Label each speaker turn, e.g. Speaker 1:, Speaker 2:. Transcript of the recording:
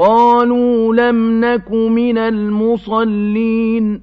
Speaker 1: قَالُوا لَمْ نَكُ مِنَ الْمُصَلِّينَ